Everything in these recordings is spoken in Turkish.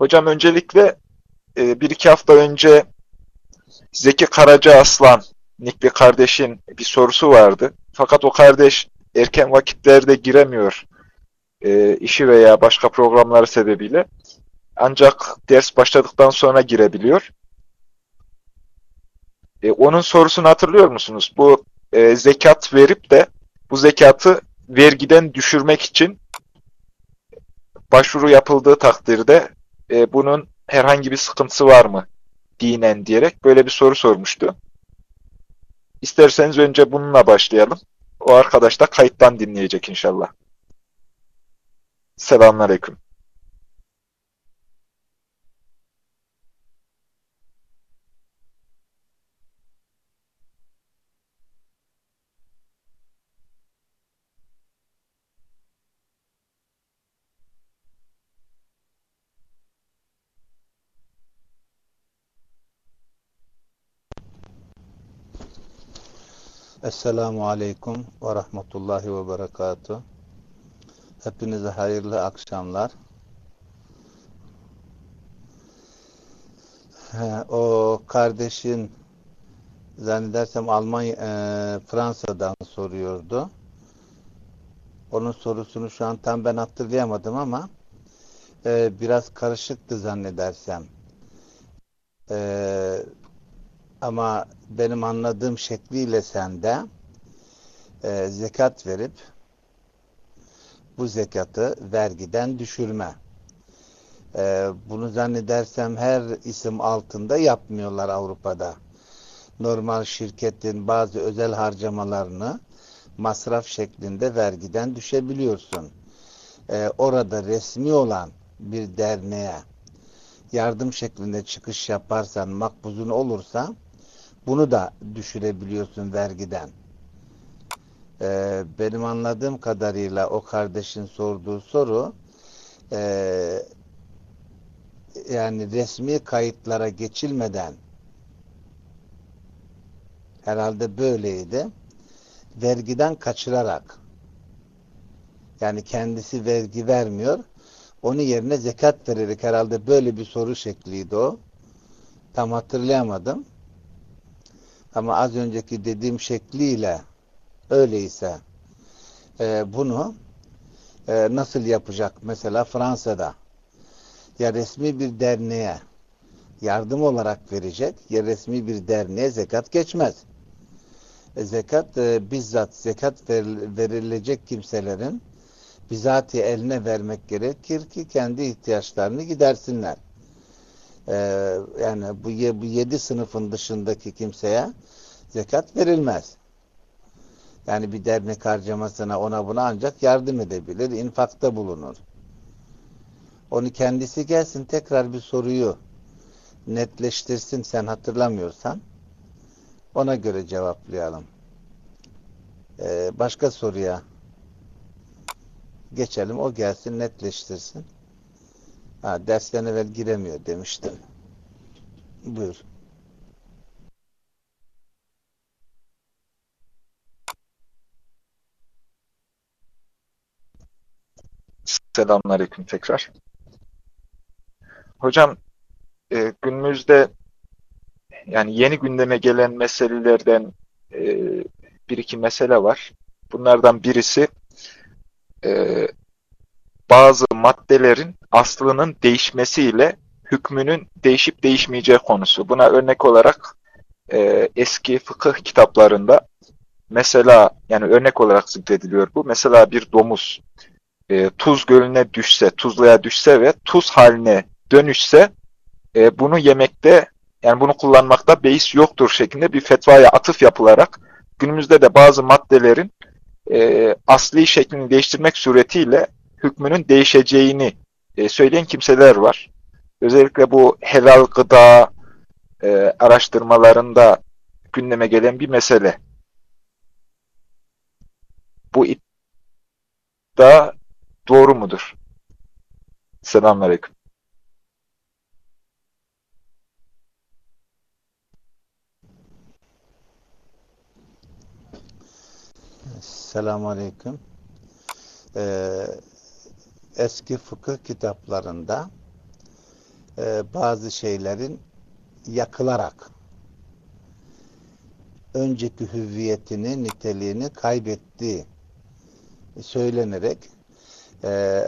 Hocam öncelikle e, bir iki hafta önce Zeki Karaca Aslan Nikli kardeşin bir sorusu vardı. Fakat o kardeş erken vakitlerde giremiyor e, işi veya başka programları sebebiyle. Ancak ders başladıktan sonra girebiliyor. E, onun sorusunu hatırlıyor musunuz? Bu e, zekat verip de bu zekatı vergiden düşürmek için başvuru yapıldığı takdirde e, bunun herhangi bir sıkıntısı var mı dinen diyerek böyle bir soru sormuştu. İsterseniz önce bununla başlayalım. O arkadaş da kayıttan dinleyecek inşallah. Selamünaleyküm. Esselamu Aleyküm ve Rahmetullahi ve Berekatuhu. Hepinize hayırlı akşamlar. O kardeşin zannedersem Almanya, e, Fransa'dan soruyordu. Onun sorusunu şu an tam ben hatırlayamadım ama e, biraz karışıktı zannedersem. E, ama benim anladığım şekliyle sende e, zekat verip bu zekatı vergiden düşürme. E, bunu zannedersem her isim altında yapmıyorlar Avrupa'da. Normal şirketin bazı özel harcamalarını masraf şeklinde vergiden düşebiliyorsun. E, orada resmi olan bir derneğe yardım şeklinde çıkış yaparsan, makbuzun olursa bunu da düşürebiliyorsun vergiden. Ee, benim anladığım kadarıyla o kardeşin sorduğu soru e, yani resmi kayıtlara geçilmeden herhalde böyleydi. Vergiden kaçırarak yani kendisi vergi vermiyor. Onun yerine zekat vererek herhalde böyle bir soru şekliydi o. Tam hatırlayamadım. Ama az önceki dediğim şekliyle öyleyse e, bunu e, nasıl yapacak? Mesela Fransa'da ya resmi bir derneğe yardım olarak verecek ya resmi bir derneğe zekat geçmez. E, zekat e, bizzat zekat verilecek kimselerin bizatihi eline vermek gerekir ki kendi ihtiyaçlarını gidersinler. Ee, yani bu, bu yedi sınıfın dışındaki kimseye zekat verilmez. Yani bir dernek harcamasına ona buna ancak yardım edebilir, infakta bulunur. Onu kendisi gelsin tekrar bir soruyu netleştirsin sen hatırlamıyorsan ona göre cevaplayalım. Ee, başka soruya geçelim. O gelsin netleştirsin. Ha, dersten evvel giremiyor demiştim. Buyur. Selamünaleyküm tekrar. Hocam e, günümüzde yani yeni gündeme gelen meselelerden e, bir iki mesele var. Bunlardan birisi e, bazı maddelerin aslının değişmesiyle hükmünün değişip değişmeyeceği konusu. Buna örnek olarak e, eski fıkıh kitaplarında mesela yani örnek olarak zikrediliyor bu. Mesela bir domuz e, tuz gölüne düşse, tuzluya düşse ve tuz haline dönüşse e, bunu yemekte yani bunu kullanmakta beis yoktur şeklinde bir fetvaya atıf yapılarak günümüzde de bazı maddelerin e, asli şeklini değiştirmek suretiyle hükmünün değişeceğini e, söyleyen kimseler var. Özellikle bu helal gıda e, araştırmalarında gündeme gelen bir mesele. Bu iddia doğru mudur? Selamünaleyküm. Selamünaleyküm. Ee, eski fıkıh kitaplarında e, bazı şeylerin yakılarak önceki hüviyetini, niteliğini kaybettiği söylenerek e,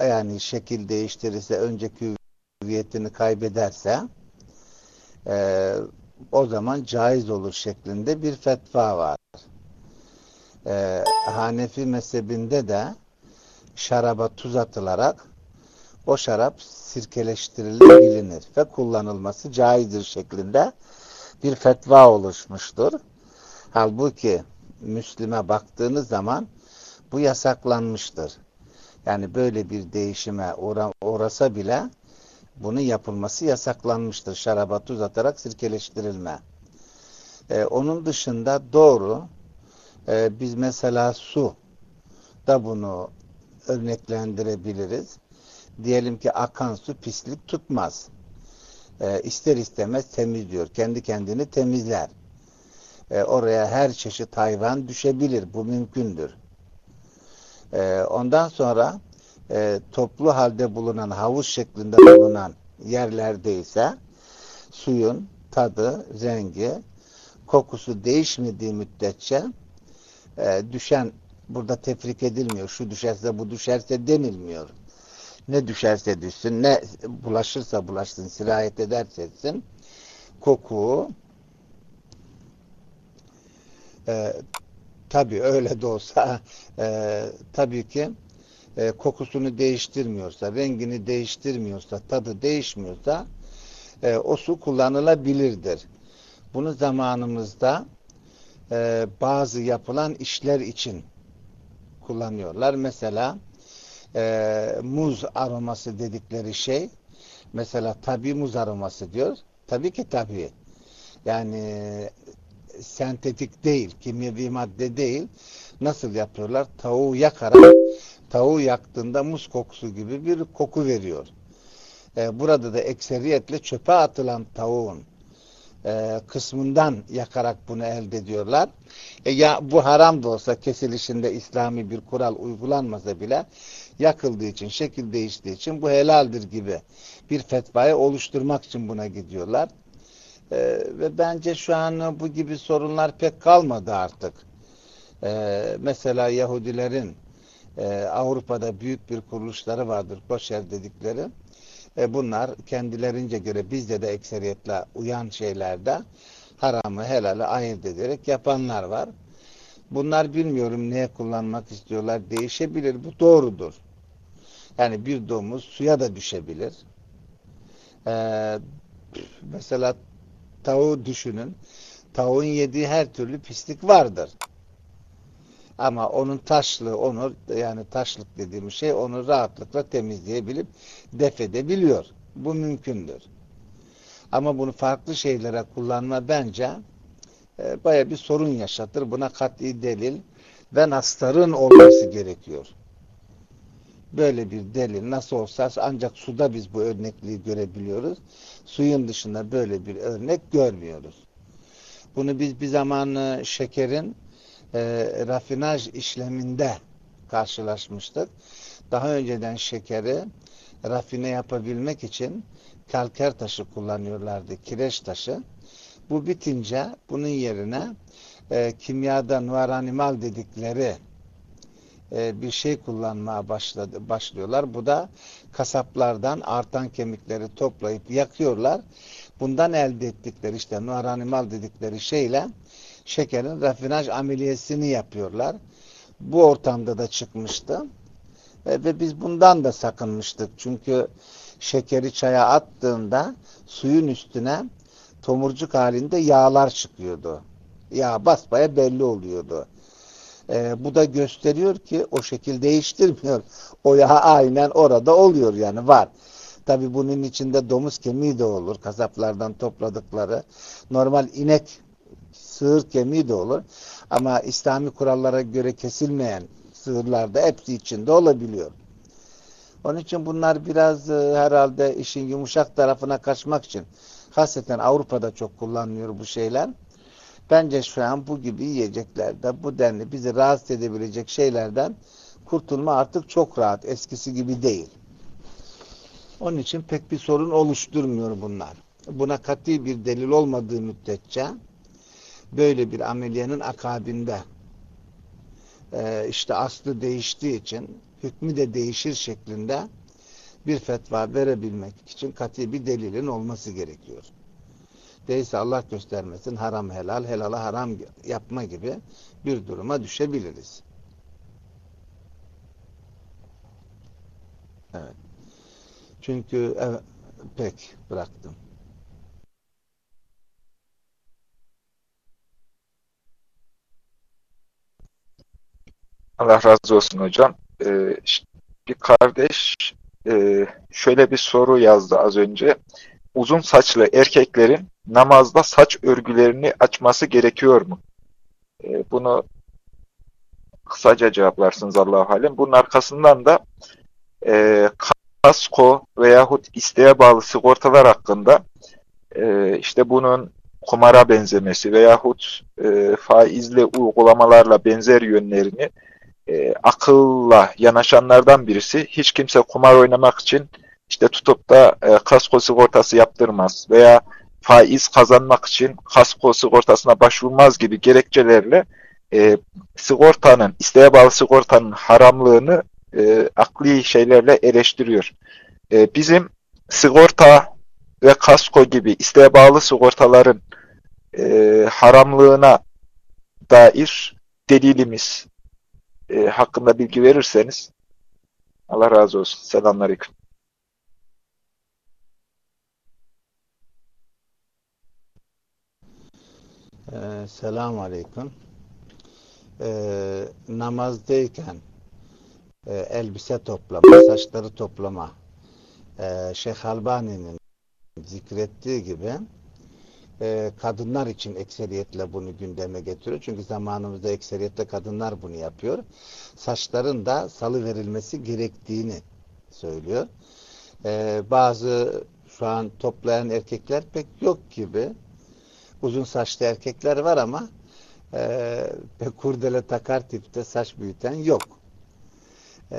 yani şekil değiştirirse önceki hüviyetini kaybederse e, o zaman caiz olur şeklinde bir fetva var. E, Hanefi mezhebinde de şaraba tuz atılarak o şarap sirkeleştirilir bilinir ve kullanılması caizdir şeklinde bir fetva oluşmuştur. Halbuki Müslüme baktığınız zaman bu yasaklanmıştır. Yani böyle bir değişime uğrasa bile bunun yapılması yasaklanmıştır. Şaraba tuz atarak sirkeleştirilme. Ee, onun dışında doğru e, biz mesela su da bunu örneklendirebiliriz. Diyelim ki akan su pislik tutmaz. E, ister istemez temizliyor. Kendi kendini temizler. E, oraya her çeşit hayvan düşebilir. Bu mümkündür. E, ondan sonra e, toplu halde bulunan, havuz şeklinde bulunan yerlerde ise suyun tadı, rengi, kokusu değişmediği müddetçe e, düşen burada tefrik edilmiyor. Şu düşerse bu düşerse denilmiyor. Ne düşerse düşsün, ne bulaşırsa bulaşsın, sirayet ederse etsin, koku e, tabii öyle de olsa e, tabii ki e, kokusunu değiştirmiyorsa, rengini değiştirmiyorsa, tadı değişmiyorsa e, o su kullanılabilirdir. Bunu zamanımızda e, bazı yapılan işler için kullanıyorlar. Mesela e, muz aroması dedikleri şey mesela tabi muz aroması diyor. Tabii ki tabi. Yani sentetik değil, kimyevi madde değil. Nasıl yapıyorlar? Tavuğu yakarak tavuğu yaktığında muz kokusu gibi bir koku veriyor. E, burada da ekseriyetle çöpe atılan tavuğun e, kısmından yakarak bunu elde ediyorlar. E, ya bu haram da olsa kesilişinde İslami bir kural uygulanmasa bile yakıldığı için, şekil değiştiği için bu helaldir gibi bir fetvayı oluşturmak için buna gidiyorlar. E, ve bence şu an bu gibi sorunlar pek kalmadı artık. E, mesela Yahudilerin e, Avrupa'da büyük bir kuruluşları vardır, koşer dedikleri. E, bunlar kendilerince göre bizde de ekseriyetle uyan şeylerde haramı helali ayırt ederek yapanlar var. Bunlar bilmiyorum neye kullanmak istiyorlar. Değişebilir. Bu doğrudur. Yani bir domuz suya da düşebilir. Ee, mesela tavuğu düşünün. Tavuğun yediği her türlü pislik vardır. Ama onun taşlığı, onu yani taşlık dediğim şey onu rahatlıkla temizleyebilip def edebiliyor. Bu mümkündür. Ama bunu farklı şeylere kullanma bence e, baya bir sorun yaşatır. Buna kat'i delil ve nastarın olması gerekiyor. Böyle bir delil nasıl olsa ancak suda biz bu örnekliği görebiliyoruz. Suyun dışında böyle bir örnek görmüyoruz. Bunu biz bir zaman şekerin e, rafinaj işleminde karşılaşmıştık. Daha önceden şekeri rafine yapabilmek için kalker taşı kullanıyorlardı, kireç taşı. Bu bitince bunun yerine e, kimyada nuar animal dedikleri e, bir şey kullanmaya başladı, başlıyorlar. Bu da kasaplardan artan kemikleri toplayıp yakıyorlar. Bundan elde ettikleri işte nuar animal dedikleri şeyle şekerin rafinaj ameliyesini yapıyorlar. Bu ortamda da çıkmıştı. Ve, ve biz bundan da sakınmıştık. Çünkü şekeri çaya attığında suyun üstüne tomurcuk halinde yağlar çıkıyordu. Yağ basbaya belli oluyordu. Ee, bu da gösteriyor ki o şekil değiştirmiyor. O yağ aynen orada oluyor yani var. Tabi bunun içinde domuz kemiği de olur. Kasaplardan topladıkları. Normal inek sığır kemiği de olur. Ama İslami kurallara göre kesilmeyen sığırlarda hepsi içinde olabiliyor. Onun için bunlar biraz e, herhalde işin yumuşak tarafına kaçmak için hasreten Avrupa'da çok kullanılıyor bu şeyler. Bence şu an bu gibi yiyeceklerde bu denli bizi rahatsız edebilecek şeylerden kurtulma artık çok rahat. Eskisi gibi değil. Onun için pek bir sorun oluşturmuyor bunlar. Buna katı bir delil olmadığı müddetçe böyle bir ameliyenin akabinde e, işte aslı değiştiği için hükmü de değişir şeklinde bir fetva verebilmek için katı bir delilin olması gerekiyor. Değilse Allah göstermesin haram helal, helala haram yapma gibi bir duruma düşebiliriz. Evet. Çünkü evet, pek bıraktım. Allah razı olsun hocam. Ee, bir kardeş e, şöyle bir soru yazdı az önce. Uzun saçlı erkeklerin namazda saç örgülerini açması gerekiyor mu? Ee, bunu kısaca cevaplarsınız Allah alem. Bunun arkasından da e, kasko veyahut isteğe bağlı sigortalar hakkında e, işte bunun kumara benzemesi veyahut e, faizli uygulamalarla benzer yönlerini e, akılla yanaşanlardan birisi hiç kimse kumar oynamak için işte tutup da e, kasko sigortası yaptırmaz veya faiz kazanmak için kasko sigortasına başvurmaz gibi gerekçelerle e, sigortanın, isteğe bağlı sigortanın haramlığını e, akli şeylerle eleştiriyor. E, bizim sigorta ve kasko gibi isteğe bağlı sigortaların e, haramlığına dair delilimiz e, hakkında bilgi verirseniz Allah razı olsun. Selamünaleyküm. Ee, Selamun Aleyküm. Ee, namazdayken e, elbise toplama, saçları toplama e, Şeyh Albani'nin zikrettiği gibi e, kadınlar için ekseriyetle bunu gündeme getiriyor. Çünkü zamanımızda ekseriyetle kadınlar bunu yapıyor. Saçların da salı verilmesi gerektiğini söylüyor. E, bazı şu an toplayan erkekler pek yok gibi. Uzun saçlı erkekler var ama e, pek kurdele takar tipte saç büyüten yok. E,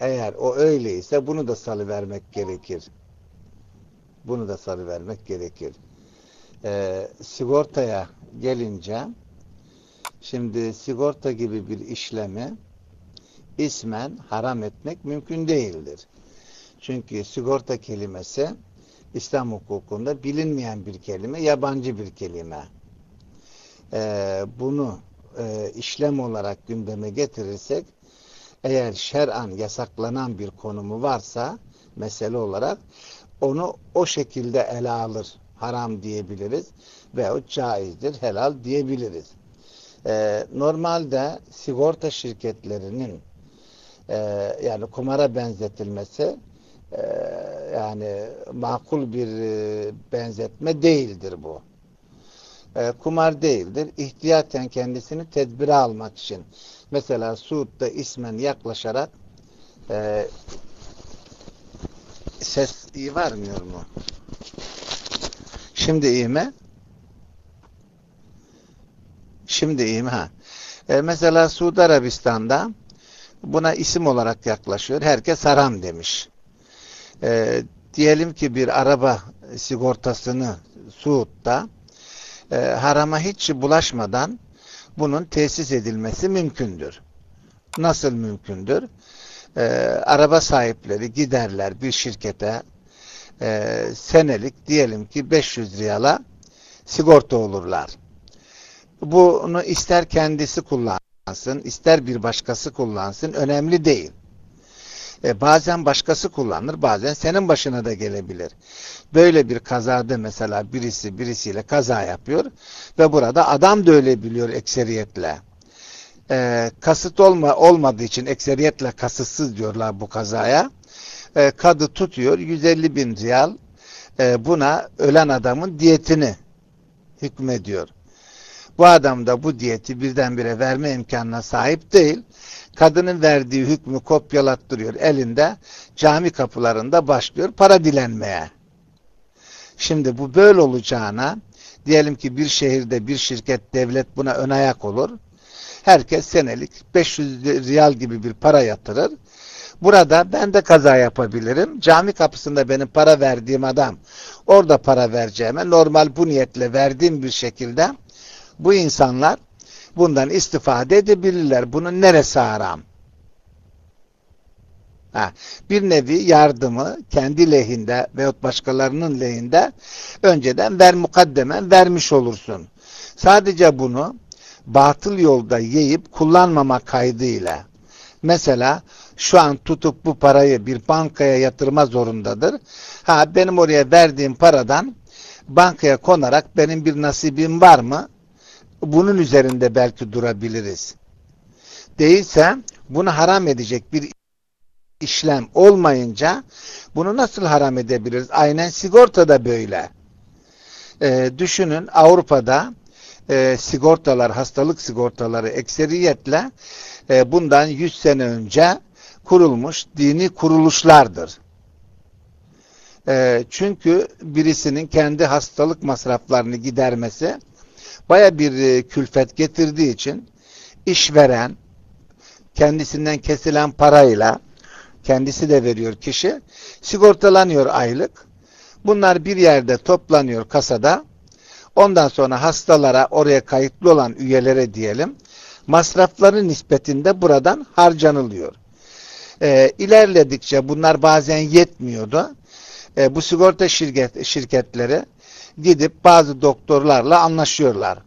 eğer o öyleyse bunu da salı vermek gerekir. Bunu da salı vermek gerekir e, sigortaya gelince şimdi sigorta gibi bir işlemi ismen haram etmek mümkün değildir. Çünkü sigorta kelimesi İslam hukukunda bilinmeyen bir kelime, yabancı bir kelime. Ee, bunu e, işlem olarak gündeme getirirsek eğer şer'an yasaklanan bir konumu varsa mesele olarak onu o şekilde ele alır haram diyebiliriz veyahut caizdir, helal diyebiliriz. Ee, normalde sigorta şirketlerinin e, yani kumara benzetilmesi e, yani makul bir e, benzetme değildir bu. E, kumar değildir. İhtiyaten kendisini tedbire almak için. Mesela Suud'da ismen yaklaşarak e, ses iyi varmıyor mu? Şimdi iyi mi? Şimdi iyi mi? Ha. E, mesela Suudi Arabistan'da buna isim olarak yaklaşıyor. Herkes haram demiş. E, diyelim ki bir araba sigortasını Suud'da e, harama hiç bulaşmadan bunun tesis edilmesi mümkündür. Nasıl mümkündür? E, araba sahipleri giderler bir şirkete e, senelik diyelim ki 500 riyala sigorta olurlar. Bunu ister kendisi kullansın, ister bir başkası kullansın, önemli değil. E, bazen başkası kullanır, bazen senin başına da gelebilir. Böyle bir kazada mesela birisi birisiyle kaza yapıyor ve burada adam da öyle biliyor ekseriyetle. E, kasıt olma, olmadığı için ekseriyetle kasıtsız diyorlar bu kazaya e, kadı tutuyor 150 bin riyal e, buna ölen adamın diyetini hükmediyor. Bu adam da bu diyeti birdenbire verme imkanına sahip değil. Kadının verdiği hükmü kopyalattırıyor elinde. Cami kapılarında başlıyor para dilenmeye. Şimdi bu böyle olacağına diyelim ki bir şehirde bir şirket devlet buna ön ayak olur. Herkes senelik 500 riyal gibi bir para yatırır Burada ben de kaza yapabilirim. Cami kapısında benim para verdiğim adam orada para vereceğime normal bu niyetle verdiğim bir şekilde bu insanlar bundan istifade edebilirler. Bunun neresi haram? Ha, bir nevi yardımı kendi lehinde veyahut başkalarının lehinde önceden ver mukaddemen vermiş olursun. Sadece bunu batıl yolda yiyip kullanmama kaydıyla mesela şu an tutup bu parayı bir bankaya yatırma zorundadır. Ha benim oraya verdiğim paradan bankaya konarak benim bir nasibim var mı? Bunun üzerinde belki durabiliriz. Değilse bunu haram edecek bir işlem olmayınca bunu nasıl haram edebiliriz? Aynen sigorta da böyle. Ee, düşünün Avrupa'da e, sigortalar, hastalık sigortaları ekseriyetle e, bundan 100 sene önce kurulmuş dini kuruluşlardır. E, çünkü birisinin kendi hastalık masraflarını gidermesi baya bir e, külfet getirdiği için işveren kendisinden kesilen parayla kendisi de veriyor kişi sigortalanıyor aylık. Bunlar bir yerde toplanıyor kasada. Ondan sonra hastalara oraya kayıtlı olan üyelere diyelim masrafları nispetinde buradan harcanılıyor. E, ilerledikçe bunlar bazen yetmiyordu. E, bu sigorta şirket, şirketleri gidip bazı doktorlarla anlaşıyorlar.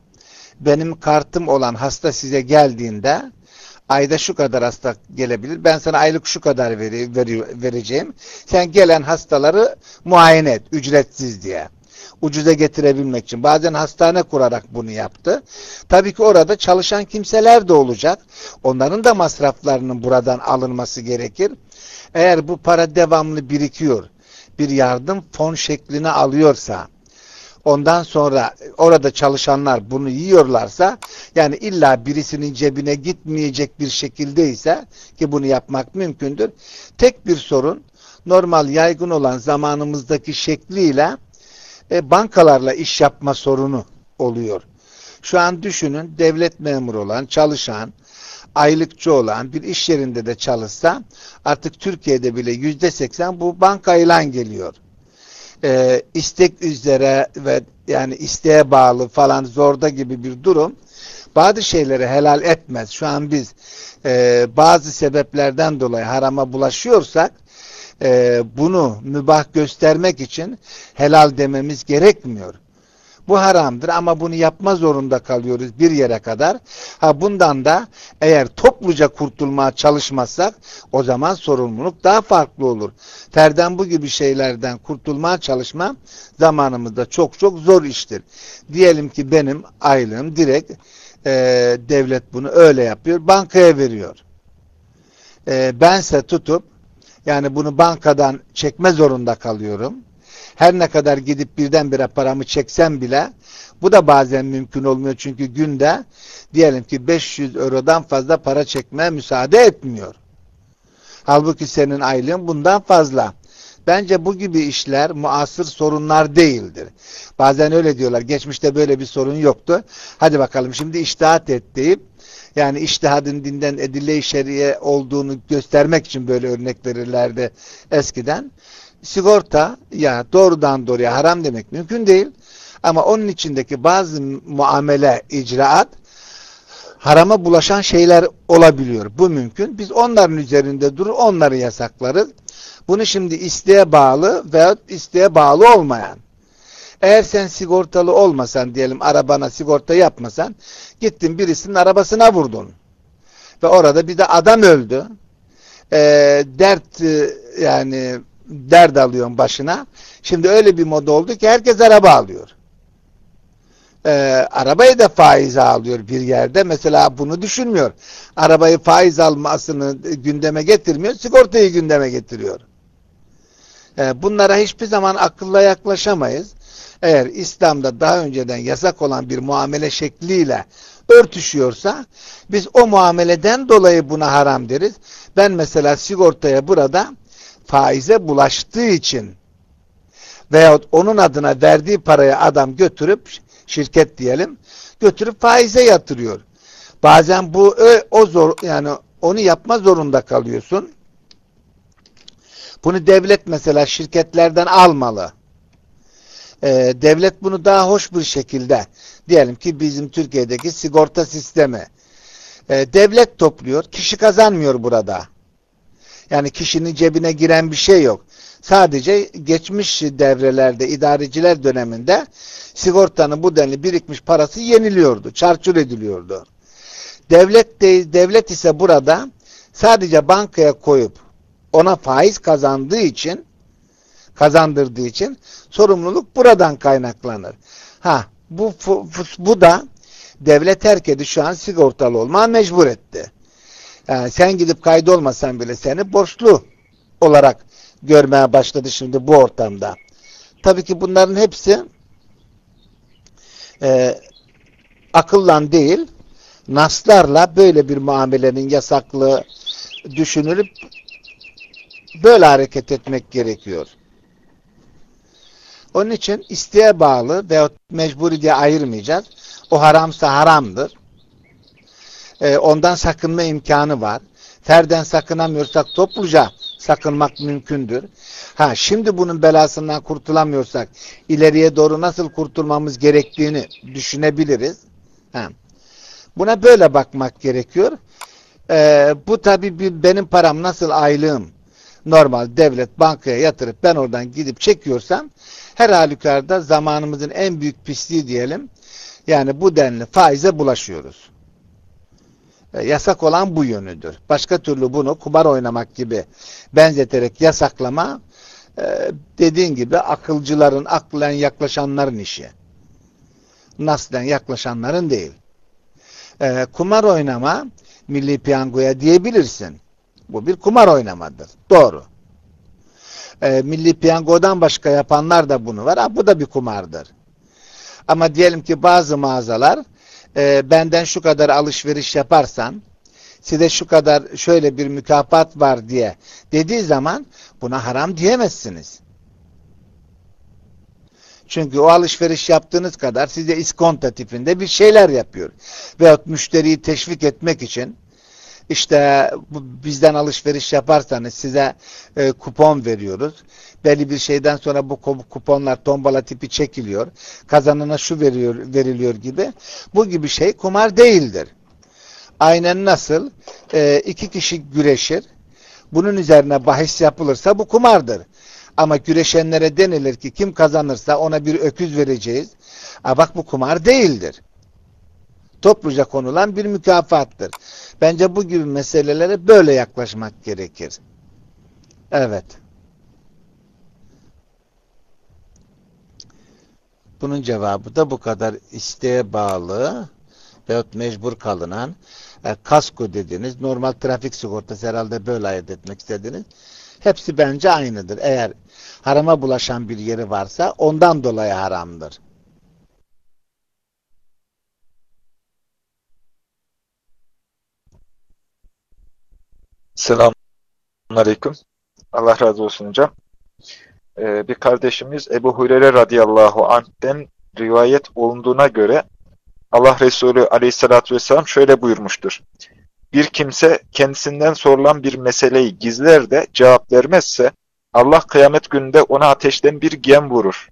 Benim kartım olan hasta size geldiğinde ayda şu kadar hasta gelebilir. Ben sana aylık şu kadar veri, veri, vereceğim. Sen gelen hastaları muayene et ücretsiz diye ucuza getirebilmek için. Bazen hastane kurarak bunu yaptı. Tabii ki orada çalışan kimseler de olacak. Onların da masraflarının buradan alınması gerekir. Eğer bu para devamlı birikiyor, bir yardım fon şeklini alıyorsa, ondan sonra orada çalışanlar bunu yiyorlarsa, yani illa birisinin cebine gitmeyecek bir şekildeyse, ki bunu yapmak mümkündür, tek bir sorun, normal yaygın olan zamanımızdaki şekliyle e, bankalarla iş yapma sorunu oluyor. Şu an düşünün devlet memuru olan, çalışan, aylıkçı olan bir iş yerinde de çalışsa artık Türkiye'de bile yüzde seksen bu bankayla geliyor. Ee, istek üzere ve yani isteğe bağlı falan zorda gibi bir durum bazı şeyleri helal etmez. Şu an biz e, bazı sebeplerden dolayı harama bulaşıyorsak e, bunu mübah göstermek için helal dememiz gerekmiyor. Bu haramdır ama bunu yapma zorunda kalıyoruz bir yere kadar. Ha bundan da eğer topluca kurtulmaya çalışmazsak o zaman sorumluluk daha farklı olur. Terden bu gibi şeylerden kurtulmaya çalışma zamanımızda çok çok zor iştir. Diyelim ki benim aylığım direkt e, devlet bunu öyle yapıyor. Bankaya veriyor. E, bense tutup yani bunu bankadan çekme zorunda kalıyorum. Her ne kadar gidip birdenbire paramı çeksem bile bu da bazen mümkün olmuyor. Çünkü günde diyelim ki 500 eurodan fazla para çekmeye müsaade etmiyor. Halbuki senin aylığın bundan fazla. Bence bu gibi işler muasır sorunlar değildir. Bazen öyle diyorlar. Geçmişte böyle bir sorun yoktu. Hadi bakalım şimdi iştihat et deyip yani iştihadın dinden edille-i şeriye olduğunu göstermek için böyle örnek verirlerdi eskiden. Sigorta ya doğrudan doğruya haram demek mümkün değil. Ama onun içindeki bazı muamele, icraat harama bulaşan şeyler olabiliyor. Bu mümkün. Biz onların üzerinde durur, onları yasaklarız. Bunu şimdi isteğe bağlı veya isteğe bağlı olmayan eğer sen sigortalı olmasan diyelim arabana sigorta yapmasan gittin birisinin arabasına vurdun. Ve orada bir de adam öldü. E, dert yani dert alıyorsun başına. Şimdi öyle bir moda oldu ki herkes araba alıyor. E, arabayı da faiz alıyor bir yerde. Mesela bunu düşünmüyor. Arabayı faiz almasını gündeme getirmiyor. Sigortayı gündeme getiriyor. E, bunlara hiçbir zaman akılla yaklaşamayız eğer İslam'da daha önceden yasak olan bir muamele şekliyle örtüşüyorsa biz o muameleden dolayı buna haram deriz. Ben mesela sigortaya burada faize bulaştığı için veyahut onun adına verdiği parayı adam götürüp şirket diyelim götürüp faize yatırıyor. Bazen bu o zor yani onu yapma zorunda kalıyorsun. Bunu devlet mesela şirketlerden almalı. Ee, devlet bunu daha hoş bir şekilde diyelim ki bizim Türkiye'deki sigorta sistemi ee, devlet topluyor. Kişi kazanmıyor burada. Yani kişinin cebine giren bir şey yok. Sadece geçmiş devrelerde, idareciler döneminde sigortanın bu denli birikmiş parası yeniliyordu, çarçur ediliyordu. Devlet de, devlet ise burada sadece bankaya koyup ona faiz kazandığı için kazandırdığı için sorumluluk buradan kaynaklanır. Ha bu bu da devlet herkesi şu an sigortalı olmaya mecbur etti. Yani sen gidip kaydolmasan bile seni borçlu olarak görmeye başladı şimdi bu ortamda. Tabii ki bunların hepsi e, akıllan değil, naslarla böyle bir muamelenin yasaklığı düşünülüp böyle hareket etmek gerekiyor. Onun için isteğe bağlı veya mecburi diye ayırmayacağız. O haramsa haramdır. E, ondan sakınma imkanı var. Ferden sakınamıyorsak topluca sakınmak mümkündür. Ha şimdi bunun belasından kurtulamıyorsak ileriye doğru nasıl kurtulmamız gerektiğini düşünebiliriz. Ha. Buna böyle bakmak gerekiyor. Ee, bu tabi benim param nasıl aylığım normal devlet bankaya yatırıp ben oradan gidip çekiyorsam her halükarda zamanımızın en büyük pisliği diyelim yani bu denli faize bulaşıyoruz. E, yasak olan bu yönüdür. Başka türlü bunu kumar oynamak gibi benzeterek yasaklama e, dediğin gibi akılcıların, aklen yaklaşanların işi. Naslen yaklaşanların değil. E, kumar oynama milli piyangoya diyebilirsin. Bu bir kumar oynamadır. Doğru. E, milli piyangodan başka yapanlar da bunu var. Ha, bu da bir kumardır. Ama diyelim ki bazı mağazalar e, benden şu kadar alışveriş yaparsan size şu kadar şöyle bir mükafat var diye dediği zaman buna haram diyemezsiniz. Çünkü o alışveriş yaptığınız kadar size iskonto tipinde bir şeyler yapıyor. Veyahut müşteriyi teşvik etmek için işte bizden alışveriş yaparsanız size e, kupon veriyoruz. Belli bir şeyden sonra bu kuponlar tombala tipi çekiliyor. Kazanana şu veriyor, veriliyor gibi. Bu gibi şey kumar değildir. Aynen nasıl e, iki kişi güreşir. Bunun üzerine bahis yapılırsa bu kumardır. Ama güreşenlere denilir ki kim kazanırsa ona bir öküz vereceğiz. A bak bu kumar değildir. Topluca konulan bir mükafattır. Bence bu gibi meselelere böyle yaklaşmak gerekir. Evet. Bunun cevabı da bu kadar isteğe bağlı veyahut mecbur kalınan e, kasko dediniz. Normal trafik sigortası herhalde böyle ayırt etmek istediniz. Hepsi bence aynıdır. Eğer harama bulaşan bir yeri varsa ondan dolayı haramdır. Selamun Aleyküm. Allah razı olsun hocam. Ee, bir kardeşimiz Ebu Hureyre radıyallahu anh'ten rivayet olunduğuna göre Allah Resulü aleyhissalatü vesselam şöyle buyurmuştur. Bir kimse kendisinden sorulan bir meseleyi gizler de cevap vermezse Allah kıyamet gününde ona ateşten bir gem vurur.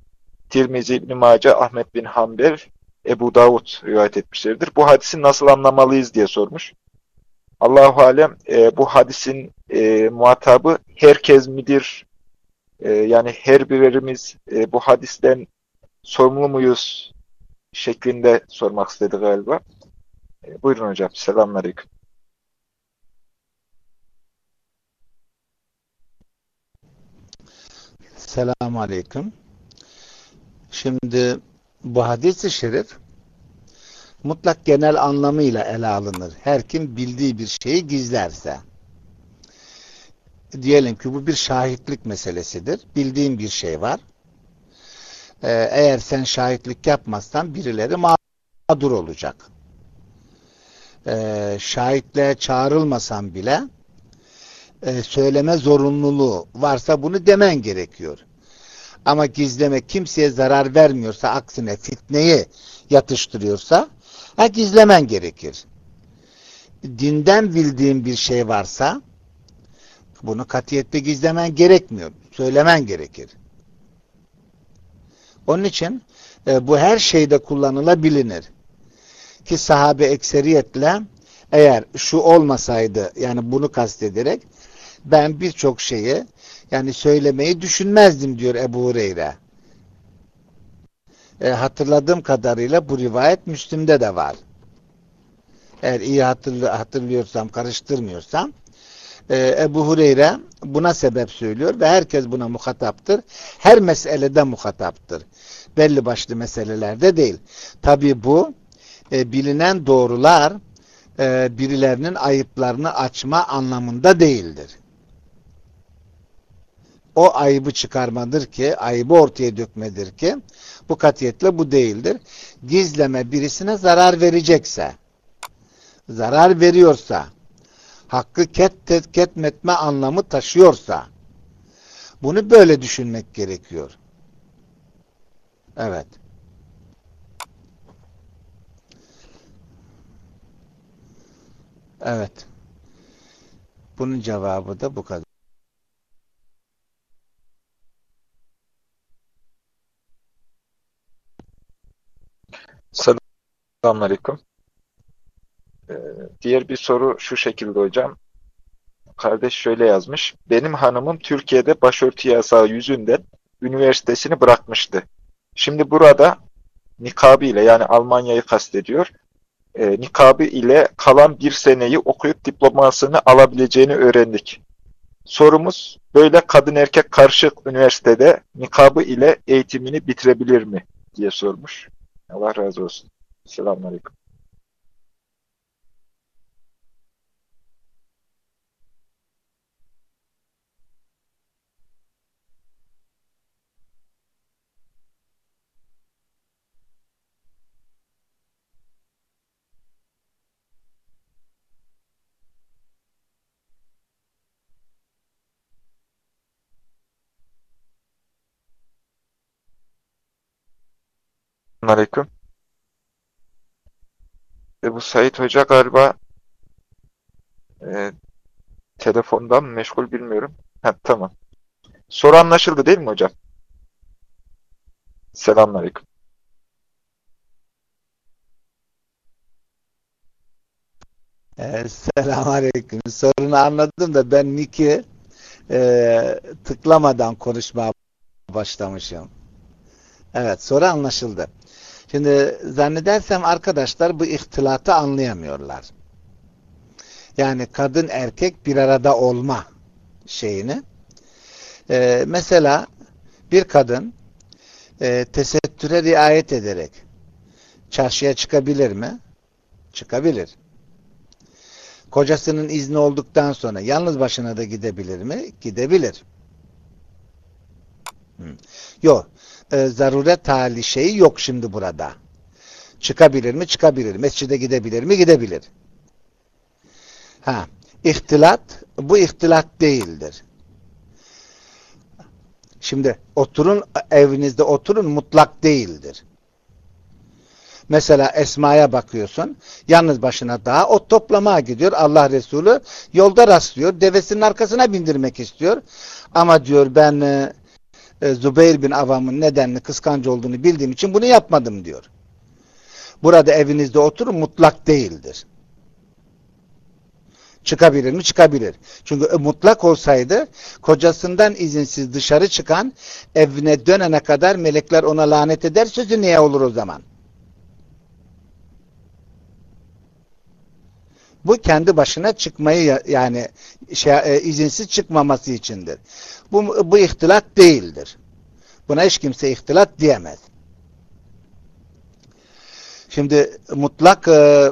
Tirmizi İbn-i Mace, Ahmet bin Hanbel, Ebu Davud rivayet etmişlerdir. Bu hadisi nasıl anlamalıyız diye sormuş. Allahu alem e, bu hadisin e, muhatabı herkes midir? E, yani her birimiz e, bu hadisten sorumlu muyuz? şeklinde sormak istedi galiba. E, buyurun hocam. Selamünaleyküm. Selamun Aleyküm. Şimdi bu hadis-i şerif mutlak genel anlamıyla ele alınır. Her kim bildiği bir şeyi gizlerse. Diyelim ki bu bir şahitlik meselesidir. Bildiğin bir şey var. Ee, eğer sen şahitlik yapmazsan birileri mağdur olacak. Ee, şahitliğe çağrılmasan bile e, söyleme zorunluluğu varsa bunu demen gerekiyor. Ama gizleme kimseye zarar vermiyorsa aksine fitneyi yatıştırıyorsa ha, gizlemen gerekir. Dinden bildiğin bir şey varsa Bunu katiyetle gizlemen gerekmiyor. Söylemen gerekir. Onun için e, bu her şeyde kullanılabilir. Ki sahabe ekseriyetle eğer şu olmasaydı yani bunu kastederek ben birçok şeyi yani söylemeyi düşünmezdim diyor Ebu Hureyre. E, hatırladığım kadarıyla bu rivayet Müslim'de de var. Eğer iyi hatırlı, hatırlıyorsam, karıştırmıyorsam e, Ebu Hureyre buna sebep söylüyor ve herkes buna muhataptır. Her meselede muhataptır. Belli başlı meselelerde değil. Tabi bu e, bilinen doğrular e, birilerinin ayıplarını açma anlamında değildir. O ayıbı çıkarmadır ki, ayıbı ortaya dökmedir ki, bu katiyetle bu değildir. Gizleme birisine zarar verecekse, zarar veriyorsa, hakkı ket ketmetme anlamı taşıyorsa, bunu böyle düşünmek gerekiyor. Evet. Evet. Bunun cevabı da bu kadar. Selamünaleyküm. Ee, diğer bir soru şu şekilde hocam. Kardeş şöyle yazmış. Benim hanımım Türkiye'de başörtü yasağı yüzünden üniversitesini bırakmıştı. Şimdi burada nikabı ile yani Almanya'yı kastediyor. E, nikabı ile kalan bir seneyi okuyup diplomasını alabileceğini öğrendik. Sorumuz böyle kadın erkek karışık üniversitede nikabı ile eğitimini bitirebilir mi diye sormuş. Allah razı olsun. Selamünaleyküm. Aleyküm. E, bu Sait Hoca galiba e, telefondan meşgul bilmiyorum. Ha, tamam. Soru anlaşıldı değil mi hocam? Selamünaleyküm. Ee, Selamünaleyküm. Sorunu anladım da ben Nick'i e, tıklamadan konuşmaya başlamışım. Evet soru anlaşıldı. Şimdi zannedersem arkadaşlar bu ihtilatı anlayamıyorlar. Yani kadın erkek bir arada olma şeyini. Ee, mesela bir kadın e, tesettüre riayet ederek çarşıya çıkabilir mi? Çıkabilir. Kocasının izni olduktan sonra yalnız başına da gidebilir mi? Gidebilir. Yok e, zaruret hali şeyi yok şimdi burada. Çıkabilir mi? Çıkabilir. Mescide gidebilir mi? Gidebilir. Ha, ihtilat bu ihtilat değildir. Şimdi oturun evinizde oturun mutlak değildir. Mesela Esma'ya bakıyorsun. Yalnız başına daha ot toplamaya gidiyor. Allah Resulü yolda rastlıyor. Devesinin arkasına bindirmek istiyor. Ama diyor ben e, Zübeyir bin Avam'ın nedenli kıskancı olduğunu bildiğim için bunu yapmadım diyor. Burada evinizde oturun mutlak değildir. Çıkabilir mi? Çıkabilir. Çünkü e, mutlak olsaydı kocasından izinsiz dışarı çıkan evine dönene kadar melekler ona lanet eder sözü niye olur o zaman? Bu kendi başına çıkmayı yani şey, e, izinsiz çıkmaması içindir. Bu, bu ihtilat değildir. Buna hiç kimse ihtilat diyemez. Şimdi mutlak e,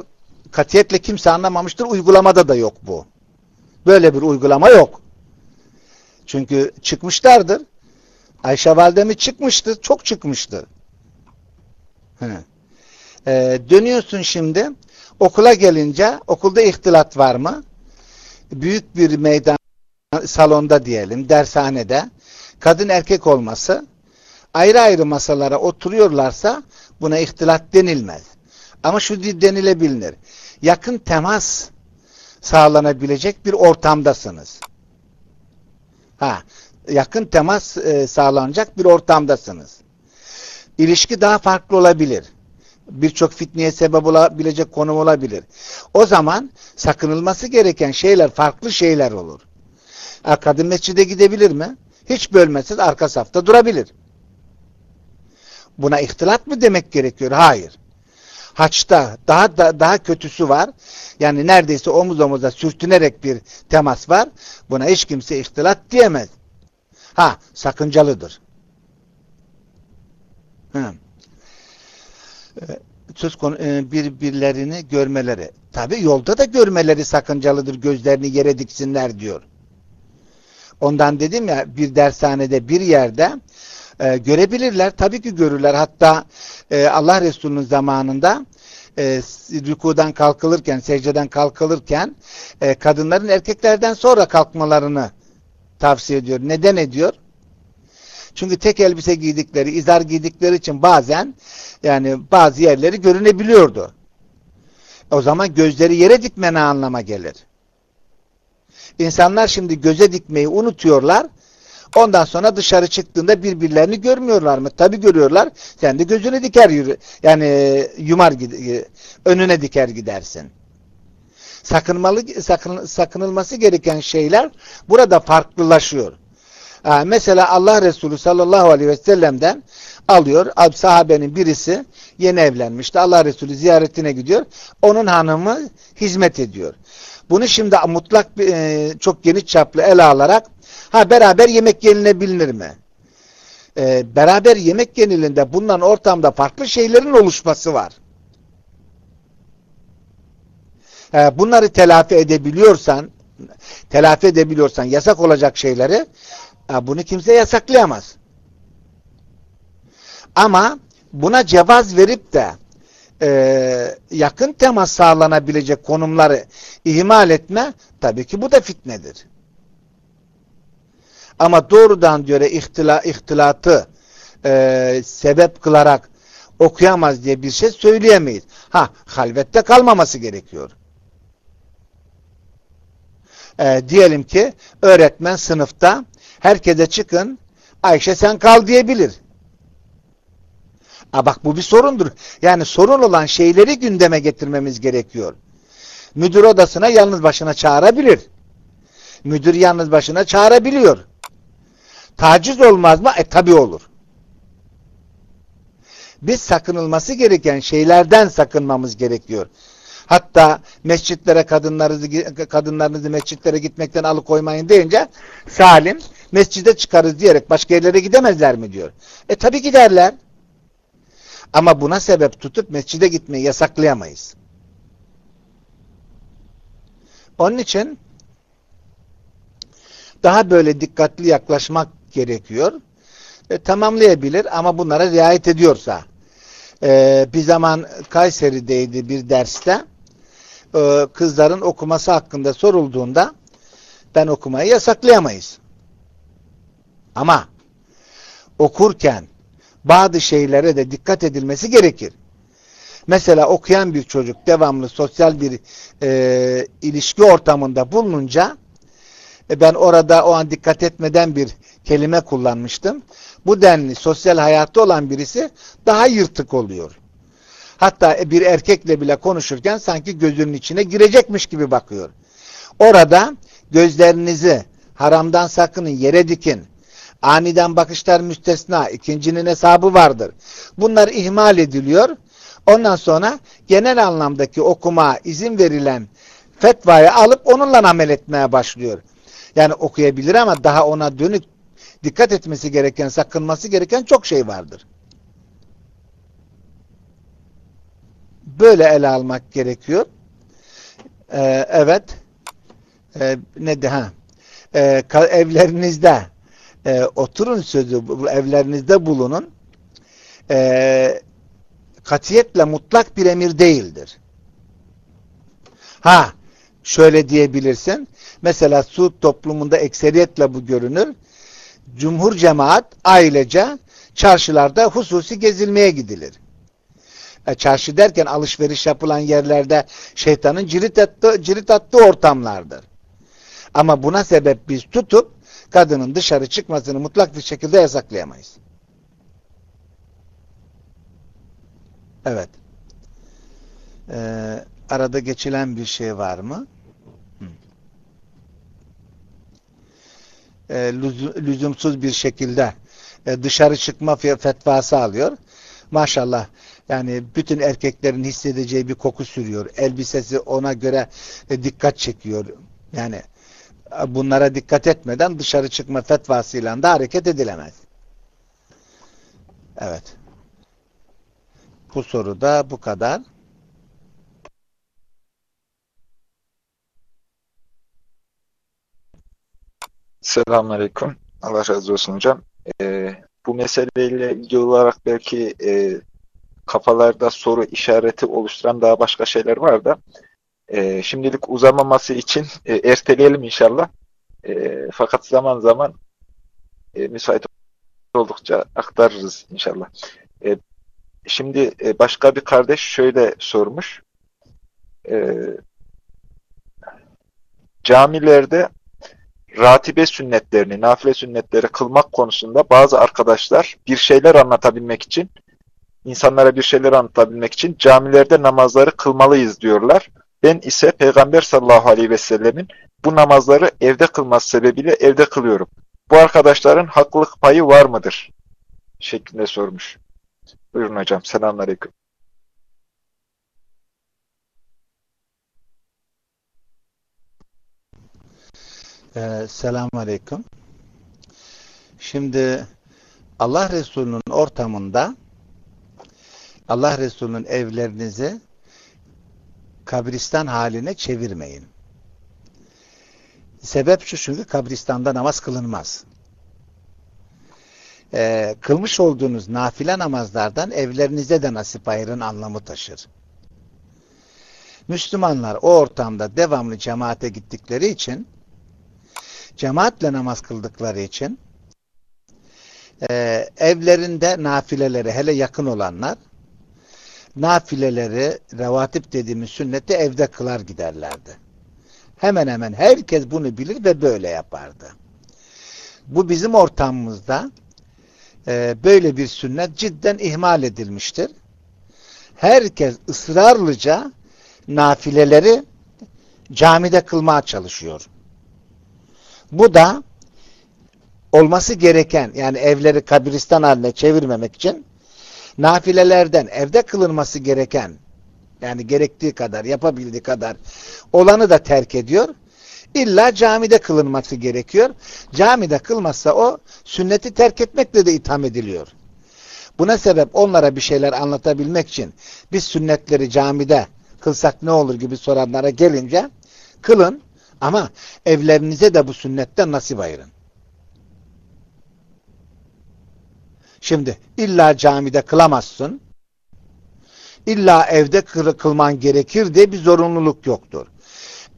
katiyetle kimse anlamamıştır. Uygulamada da yok bu. Böyle bir uygulama yok. Çünkü çıkmışlardır. Ayşe validemiz çıkmıştı. Çok çıkmıştı. Ee, dönüyorsun şimdi. Okula gelince okulda ihtilat var mı? Büyük bir meydan salonda diyelim, dershanede kadın erkek olması ayrı ayrı masalara oturuyorlarsa buna ihtilat denilmez. Ama şu denilebilir. Yakın temas sağlanabilecek bir ortamdasınız. Ha, yakın temas e, sağlanacak bir ortamdasınız. İlişki daha farklı olabilir. Birçok fitneye sebep olabilecek konum olabilir. O zaman sakınılması gereken şeyler farklı şeyler olur. Kadın mescide gidebilir mi? Hiç bölmesiz arka safta durabilir. Buna ihtilat mı demek gerekiyor? Hayır. Haçta daha da, daha kötüsü var. Yani neredeyse omuz omuza sürtünerek bir temas var. Buna hiç kimse ihtilat diyemez. Ha, sakıncalıdır. Hı. Ee, söz konu e, birbirlerini görmeleri. Tabi yolda da görmeleri sakıncalıdır. Gözlerini yere diksinler diyor. Ondan dedim ya bir dershanede bir yerde e, görebilirler. Tabii ki görürler. Hatta e, Allah Resulü'nün zamanında e, rükudan kalkılırken, secdeden kalkılırken e, kadınların erkeklerden sonra kalkmalarını tavsiye ediyor. Neden ediyor? Çünkü tek elbise giydikleri, izar giydikleri için bazen yani bazı yerleri görünebiliyordu. O zaman gözleri yere dikme ne anlama gelir? İnsanlar şimdi göze dikmeyi unutuyorlar. Ondan sonra dışarı çıktığında birbirlerini görmüyorlar mı? Tabi görüyorlar. Sen de gözünü diker yürü. Yani yumar önüne diker gidersin. Sakınmalı, sakın, sakınılması gereken şeyler burada farklılaşıyor. Mesela Allah Resulü sallallahu aleyhi ve sellem'den alıyor. Sahabenin birisi yeni evlenmişti. Allah Resulü ziyaretine gidiyor. Onun hanımı hizmet ediyor. Bunu şimdi mutlak e, çok geniş çaplı ele alarak ha beraber yemek yenilebilir mi? E, beraber yemek yenilinde bulunan ortamda farklı şeylerin oluşması var. Bunları telafi edebiliyorsan telafi edebiliyorsan yasak olacak şeyleri bunu kimse yasaklayamaz. Ama buna cevaz verip de e, yakın temas sağlanabilecek konumları ihmal etme tabii ki bu da fitnedir. Ama doğrudan göre ihtila, ihtilatı e, sebep kılarak okuyamaz diye bir şey söyleyemeyiz. Ha, halvette kalmaması gerekiyor. E, diyelim ki öğretmen sınıfta herkese çıkın Ayşe sen kal diyebilir. Ha bak bu bir sorundur. Yani sorun olan şeyleri gündeme getirmemiz gerekiyor. Müdür odasına yalnız başına çağırabilir. Müdür yalnız başına çağırabiliyor. Taciz olmaz mı? E tabi olur. Biz sakınılması gereken şeylerden sakınmamız gerekiyor. Hatta mescitlere kadınlarınızı, kadınlarınızı mescitlere gitmekten alıkoymayın deyince Salim mescide çıkarız diyerek başka yerlere gidemezler mi diyor. E tabi giderler. Ama buna sebep tutup mescide gitmeyi yasaklayamayız. Onun için daha böyle dikkatli yaklaşmak gerekiyor. E, tamamlayabilir ama bunlara riayet ediyorsa. E, bir zaman Kayseri'deydi bir derste e, kızların okuması hakkında sorulduğunda ben okumayı yasaklayamayız. Ama okurken bazı şeylere de dikkat edilmesi gerekir. Mesela okuyan bir çocuk devamlı sosyal bir e, ilişki ortamında bulununca e, ben orada o an dikkat etmeden bir kelime kullanmıştım. Bu denli sosyal hayatta olan birisi daha yırtık oluyor. Hatta bir erkekle bile konuşurken sanki gözünün içine girecekmiş gibi bakıyor. Orada gözlerinizi haramdan sakının yere dikin. Aniden bakışlar müstesna. ikincinin hesabı vardır. Bunlar ihmal ediliyor. Ondan sonra genel anlamdaki okuma izin verilen fetvayı alıp onunla amel etmeye başlıyor. Yani okuyabilir ama daha ona dönük dikkat etmesi gereken, sakınması gereken çok şey vardır. Böyle ele almak gerekiyor. Ee, evet. Ee, ne de ha? Ee, evlerinizde e, oturun sözü evlerinizde bulunun e, katiyetle mutlak bir emir değildir. Ha şöyle diyebilirsin mesela Suud toplumunda ekseriyetle bu görünür cumhur cemaat ailece çarşılarda hususi gezilmeye gidilir. E, çarşı derken alışveriş yapılan yerlerde şeytanın cirit attığı, cirit attığı ortamlardır. Ama buna sebep biz tutup kadının dışarı çıkmasını mutlak bir şekilde yasaklayamayız. Evet. Ee, arada geçilen bir şey var mı? Ee, lüzumsuz bir şekilde e, dışarı çıkma fetvası alıyor. Maşallah yani bütün erkeklerin hissedeceği bir koku sürüyor. Elbisesi ona göre e, dikkat çekiyor. Yani e, bunlara dikkat etmeden dışarı çıkma fetvasıyla da hareket edilemez. Evet. Bu soruda bu kadar. Selamünaleyküm. Allah razı olsun hocam. Ee, bu meseleyle ilgili olarak belki e, kafalarda soru işareti oluşturan daha başka şeyler var da e, şimdilik uzamaması için e, erteleyelim inşallah. E, fakat zaman zaman e, müsait oldukça aktarırız inşallah. E, şimdi e, başka bir kardeş şöyle sormuş. E, camilerde ratibe sünnetlerini, nafile sünnetleri kılmak konusunda bazı arkadaşlar bir şeyler anlatabilmek için, insanlara bir şeyler anlatabilmek için camilerde namazları kılmalıyız diyorlar. Ben ise Peygamber sallallahu aleyhi ve sellemin bu namazları evde kılması sebebiyle evde kılıyorum. Bu arkadaşların haklılık payı var mıdır? Şeklinde sormuş. Buyurun hocam. Selamünaleyküm. Ee, Selamun Aleyküm. Şimdi Allah Resulü'nün ortamında Allah Resulü'nün evlerinizi kabristan haline çevirmeyin. Sebep şu çünkü kabristanda namaz kılınmaz. Ee, kılmış olduğunuz nafile namazlardan evlerinize de nasip ayırın anlamı taşır. Müslümanlar o ortamda devamlı cemaate gittikleri için cemaatle namaz kıldıkları için e, evlerinde nafileleri hele yakın olanlar nafileleri revatip dediğimiz sünneti evde kılar giderlerdi. Hemen hemen herkes bunu bilir ve böyle yapardı. Bu bizim ortamımızda e, böyle bir sünnet cidden ihmal edilmiştir. Herkes ısrarlıca nafileleri camide kılmaya çalışıyor. Bu da olması gereken yani evleri kabristan haline çevirmemek için nafilelerden evde kılınması gereken yani gerektiği kadar yapabildiği kadar olanı da terk ediyor. İlla camide kılınması gerekiyor. Camide kılmazsa o sünneti terk etmekle de itham ediliyor. Buna sebep onlara bir şeyler anlatabilmek için biz sünnetleri camide kılsak ne olur gibi soranlara gelince kılın ama evlerinize de bu sünnetten nasip ayırın. Şimdi illa camide kılamazsın. İlla evde kılman gerekir diye bir zorunluluk yoktur.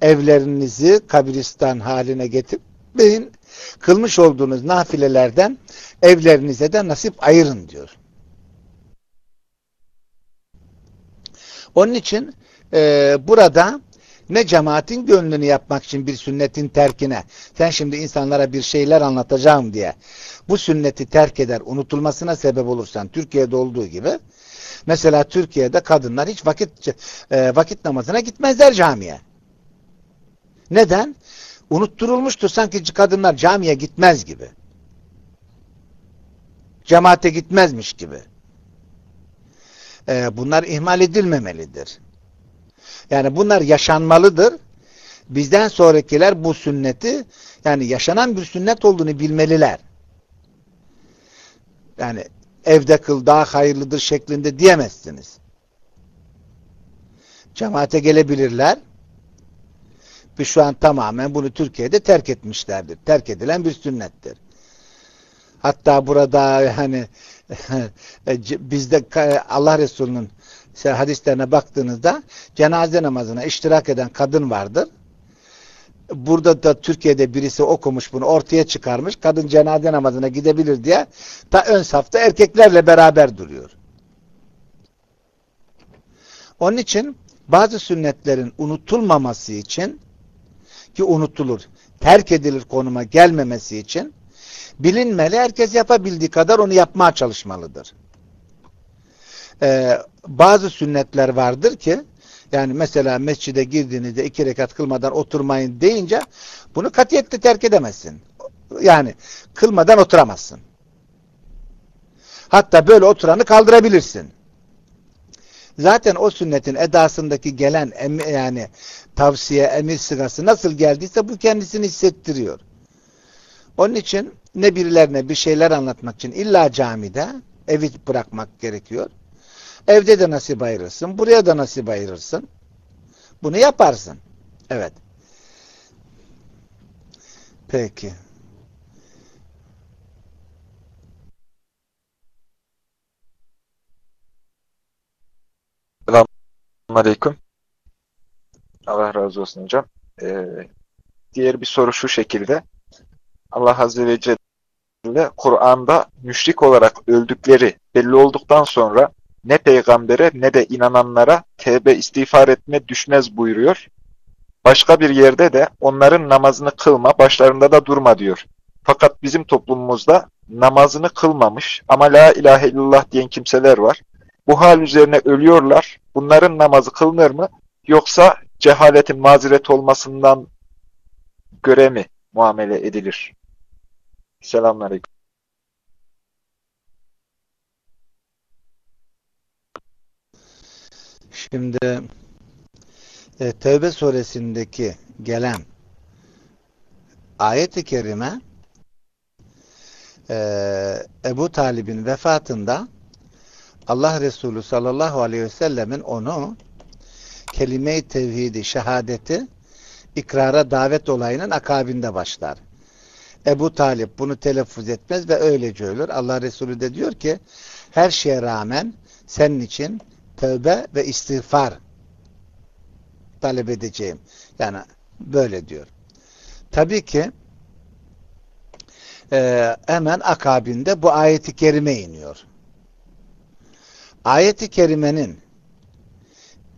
Evlerinizi kabristan haline getirmeyin. Kılmış olduğunuz nafilelerden evlerinize de nasip ayırın diyor. Onun için e, burada ne cemaatin gönlünü yapmak için bir sünnetin terkine sen şimdi insanlara bir şeyler anlatacağım diye bu sünneti terk eder unutulmasına sebep olursan Türkiye'de olduğu gibi mesela Türkiye'de kadınlar hiç vakit e, vakit namazına gitmezler camiye. Neden? Unutturulmuştur sanki kadınlar camiye gitmez gibi. Cemaate gitmezmiş gibi. E, bunlar ihmal edilmemelidir. Yani bunlar yaşanmalıdır. Bizden sonrakiler bu sünneti yani yaşanan bir sünnet olduğunu bilmeliler. Yani evde kıl daha hayırlıdır şeklinde diyemezsiniz. Cemaate gelebilirler. Biz şu an tamamen bunu Türkiye'de terk etmişlerdir. Terk edilen bir sünnettir. Hatta burada hani bizde Allah Resulü'nün hadislerine baktığınızda cenaze namazına iştirak eden kadın vardır. Burada da Türkiye'de birisi okumuş bunu ortaya çıkarmış. Kadın cenaze namazına gidebilir diye ta ön safta erkeklerle beraber duruyor. Onun için bazı sünnetlerin unutulmaması için ki unutulur. terk edilir konuma gelmemesi için bilinmeli. Herkes yapabildiği kadar onu yapmaya çalışmalıdır. Ee, bazı sünnetler vardır ki yani mesela mescide girdiğinizde iki rekat kılmadan oturmayın deyince bunu katiyetle terk edemezsin. Yani kılmadan oturamazsın. Hatta böyle oturanı kaldırabilirsin. Zaten o sünnetin edasındaki gelen yani tavsiye, emir sırası nasıl geldiyse bu kendisini hissettiriyor. Onun için ne birilerine bir şeyler anlatmak için illa camide evi bırakmak gerekiyor. Evde de nasip ayırırsın. Buraya da nasip ayırırsın. Bunu yaparsın. Evet. Peki. Aleyküm. Allah razı olsun hocam. Ee, diğer bir soru şu şekilde. Allah Azze ve Celle Kur'an'da müşrik olarak öldükleri belli olduktan sonra ne peygambere ne de inananlara tevbe istiğfar etme düşmez buyuruyor. Başka bir yerde de onların namazını kılma, başlarında da durma diyor. Fakat bizim toplumumuzda namazını kılmamış ama la ilahe illallah diyen kimseler var. Bu hal üzerine ölüyorlar. Bunların namazı kılınır mı? Yoksa cehaletin mazeret olmasından göre mi muamele edilir? Selamünaleyküm. Şimdi e, Tevbe suresindeki gelen ayet-i kerime e, Ebu Talib'in vefatında Allah Resulü sallallahu aleyhi ve sellemin onu kelime-i tevhidi, şehadeti ikrara davet olayının akabinde başlar. Ebu Talip bunu telaffuz etmez ve öylece ölür. Allah Resulü de diyor ki her şeye rağmen senin için tövbe ve istiğfar talep edeceğim. Yani böyle diyor. Tabii ki e, hemen akabinde bu ayeti kerime iniyor. Ayeti kerimenin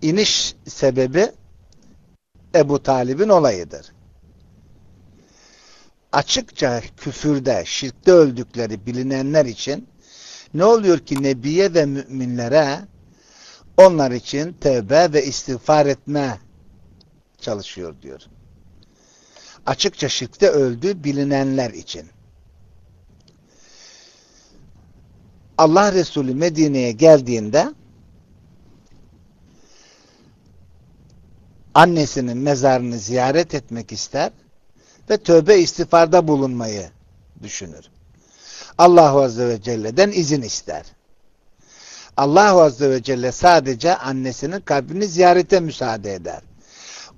iniş sebebi Ebu Talib'in olayıdır. Açıkça küfürde, şirkte öldükleri bilinenler için ne oluyor ki Nebiye ve müminlere onlar için tevbe ve istiğfar etme çalışıyor diyor. Açıkça şirkte öldü bilinenler için. Allah Resulü Medine'ye geldiğinde annesinin mezarını ziyaret etmek ister ve tövbe istiğfarda bulunmayı düşünür. Allahu Azze ve Celle'den izin ister. Allahu Azze ve Celle sadece annesinin kalbini ziyarete müsaade eder.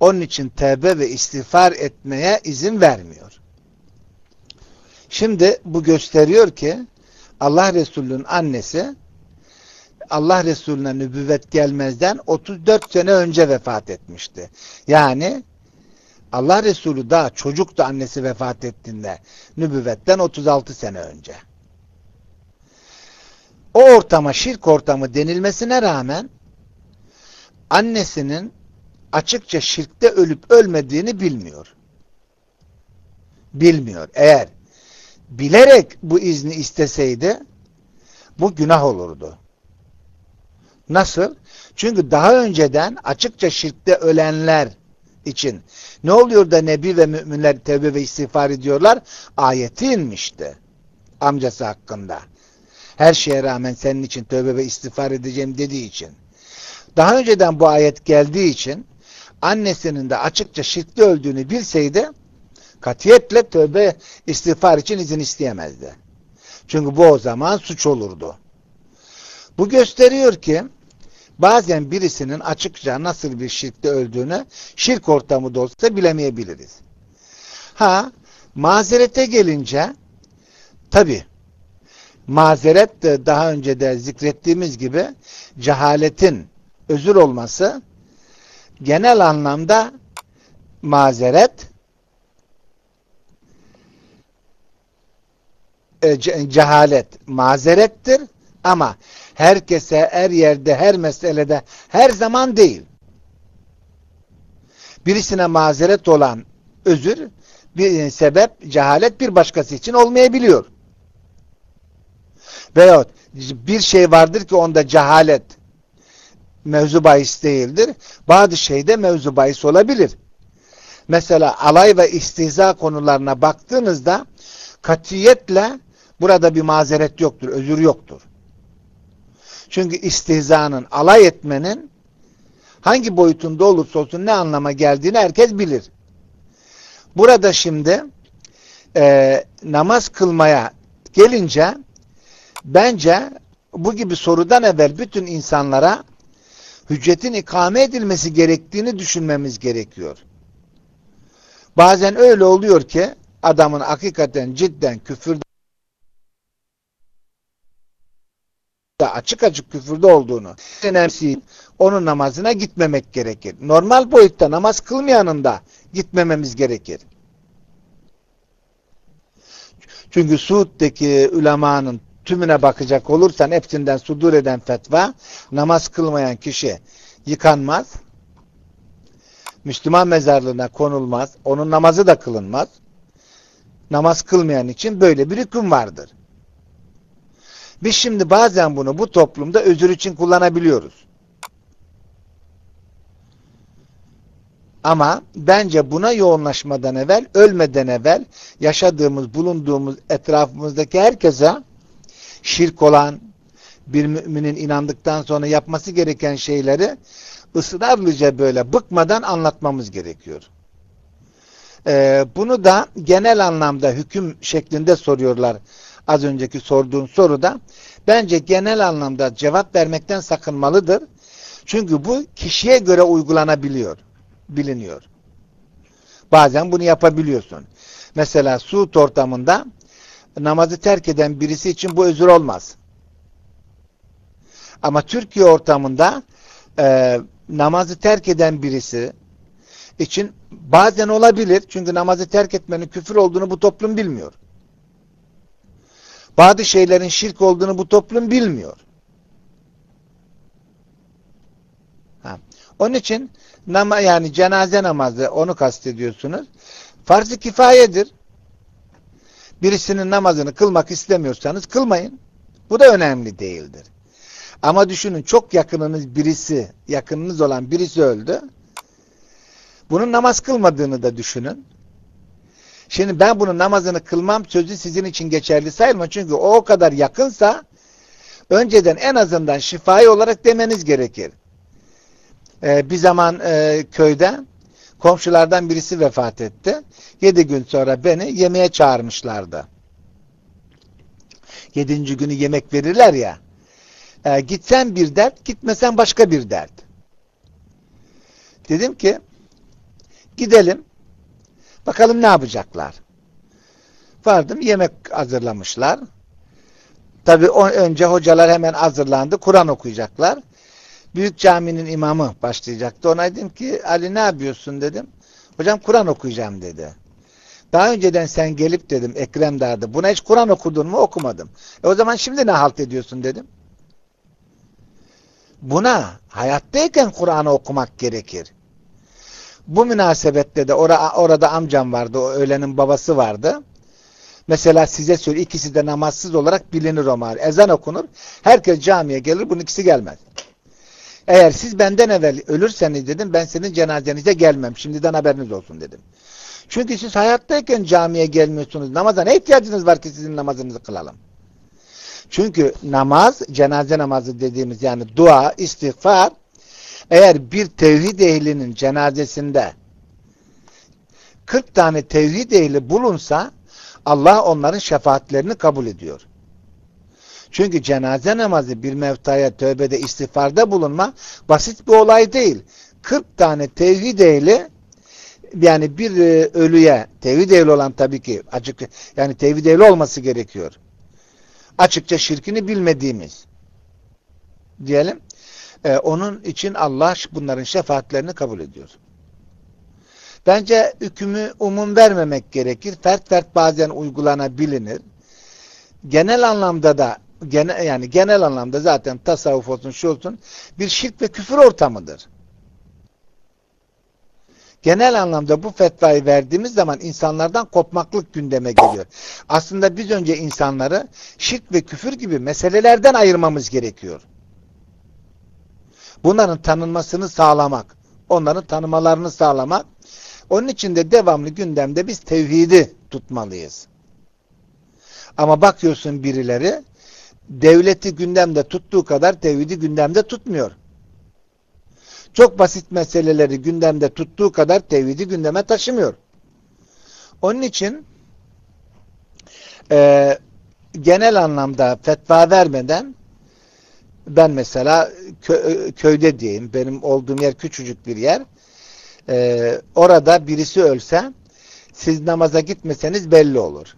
Onun için tevbe ve istiğfar etmeye izin vermiyor. Şimdi bu gösteriyor ki Allah Resulü'nün annesi Allah Resulüne nübüvvet gelmezden 34 sene önce vefat etmişti. Yani Allah Resulü daha çocuktu annesi vefat ettiğinde nübüvvetten 36 sene önce. O ortama şirk ortamı denilmesine rağmen annesinin açıkça şirkte ölüp ölmediğini bilmiyor. Bilmiyor. Eğer bilerek bu izni isteseydi bu günah olurdu. Nasıl? Çünkü daha önceden açıkça şirkte ölenler için ne oluyor da Nebi ve müminler tevbe ve istiğfar ediyorlar? Ayeti inmişti amcası hakkında. Her şeye rağmen senin için tövbe ve istiğfar edeceğim dediği için. Daha önceden bu ayet geldiği için annesinin de açıkça şirkte öldüğünü bilseydi katiyetle tövbe istiğfar için izin isteyemezdi. Çünkü bu o zaman suç olurdu. Bu gösteriyor ki bazen birisinin açıkça nasıl bir şirkte öldüğünü şirk ortamı da olsa bilemeyebiliriz. Ha mazerete gelince tabi mazeret de daha önce de zikrettiğimiz gibi cehaletin özür olması genel anlamda mazeret e, cehalet mazerettir ama herkese, her yerde, her meselede, her zaman değil. Birisine mazeret olan özür, bir sebep, cehalet bir başkası için olmayabiliyor. Veyahut bir şey vardır ki onda cehalet mevzu bahis değildir. Bazı şeyde mevzu bahis olabilir. Mesela alay ve istihza konularına baktığınızda katiyetle burada bir mazeret yoktur, özür yoktur. Çünkü istihzanın, alay etmenin hangi boyutunda olursa olsun ne anlama geldiğini herkes bilir. Burada şimdi e, namaz kılmaya gelince bence bu gibi sorudan evvel bütün insanlara hüccetin ikame edilmesi gerektiğini düşünmemiz gerekiyor. Bazen öyle oluyor ki adamın hakikaten cidden küfürde açık açık küfürde olduğunu önemseyip onun namazına gitmemek gerekir. Normal boyutta namaz kılmayanın da gitmememiz gerekir. Çünkü Suud'daki ulemanın tümüne bakacak olursan hepsinden sudur eden fetva namaz kılmayan kişi yıkanmaz. Müslüman mezarlığına konulmaz. Onun namazı da kılınmaz. Namaz kılmayan için böyle bir hüküm vardır. Biz şimdi bazen bunu bu toplumda özür için kullanabiliyoruz. Ama bence buna yoğunlaşmadan evvel, ölmeden evvel yaşadığımız, bulunduğumuz etrafımızdaki herkese şirk olan bir müminin inandıktan sonra yapması gereken şeyleri ısrarlıca böyle bıkmadan anlatmamız gerekiyor. Ee, bunu da genel anlamda hüküm şeklinde soruyorlar az önceki sorduğun soruda. Bence genel anlamda cevap vermekten sakınmalıdır. Çünkü bu kişiye göre uygulanabiliyor, biliniyor. Bazen bunu yapabiliyorsun. Mesela Suud ortamında namazı terk eden birisi için bu özür olmaz. Ama Türkiye ortamında e, namazı terk eden birisi için bazen olabilir. Çünkü namazı terk etmenin küfür olduğunu bu toplum bilmiyor. Bazı şeylerin şirk olduğunu bu toplum bilmiyor. Ha. Onun için nama, yani cenaze namazı onu kastediyorsunuz. Farz-ı kifayedir. Birisinin namazını kılmak istemiyorsanız kılmayın. Bu da önemli değildir. Ama düşünün çok yakınınız birisi, yakınınız olan birisi öldü. Bunun namaz kılmadığını da düşünün. Şimdi ben bunun namazını kılmam sözü sizin için geçerli sayılma. Çünkü o o kadar yakınsa önceden en azından şifai olarak demeniz gerekir. Ee, bir zaman e, köyde komşulardan birisi vefat etti. Yedi gün sonra beni yemeğe çağırmışlardı. Yedinci günü yemek verirler ya. E, gitsen bir dert, gitmesen başka bir dert. Dedim ki gidelim bakalım ne yapacaklar. Vardım yemek hazırlamışlar. Tabi önce hocalar hemen hazırlandı. Kur'an okuyacaklar. Büyük caminin imamı başlayacaktı. Ona dedim ki Ali ne yapıyorsun dedim. Hocam Kur'an okuyacağım dedi. Daha önceden sen gelip dedim Ekrem derdi. Buna hiç Kur'an okudun mu? Okumadım. E o zaman şimdi ne halt ediyorsun dedim. Buna hayattayken Kur'an'ı okumak gerekir. Bu münasebette de or orada amcam vardı. O öğlenin babası vardı. Mesela size söyle ikisi de namazsız olarak bilinir o mal. Ezan okunur. Herkes camiye gelir. Bunun ikisi gelmez. Eğer siz benden evvel ölürseniz dedim ben senin cenazenize gelmem. Şimdiden haberiniz olsun dedim. Çünkü siz hayattayken camiye gelmiyorsunuz. Namaza ne ihtiyacınız var ki sizin namazınızı kılalım? Çünkü namaz, cenaze namazı dediğimiz yani dua, istiğfar eğer bir tevhid ehlinin cenazesinde 40 tane tevhid ehli bulunsa Allah onların şefaatlerini kabul ediyor. Çünkü cenaze namazı bir mevtaya tövbede istiğfarda bulunma basit bir olay değil. 40 tane tevhid ehli yani bir e, ölüye tevhid ehli olan tabii ki açık yani tevhid ehli olması gerekiyor. Açıkça şirkini bilmediğimiz diyelim. E, onun için Allah bunların şefaatlerini kabul ediyor. Bence hükmü umum vermemek gerekir. Fert fert bazen uygulanabilir. Genel anlamda da gene, yani genel anlamda zaten tasavvuf olsun şu olsun bir şirk ve küfür ortamıdır. genel anlamda bu fetvayı verdiğimiz zaman insanlardan kopmaklık gündeme geliyor. Aslında biz önce insanları şirk ve küfür gibi meselelerden ayırmamız gerekiyor. Bunların tanınmasını sağlamak, onların tanımalarını sağlamak. Onun için de devamlı gündemde biz tevhidi tutmalıyız. Ama bakıyorsun birileri devleti gündemde tuttuğu kadar tevhidi gündemde tutmuyor. Çok basit meseleleri gündemde tuttuğu kadar tevhidi gündeme taşımıyor. Onun için e, genel anlamda fetva vermeden ben mesela kö köyde diyeyim, benim olduğum yer küçücük bir yer. E, orada birisi ölse siz namaza gitmeseniz belli olur.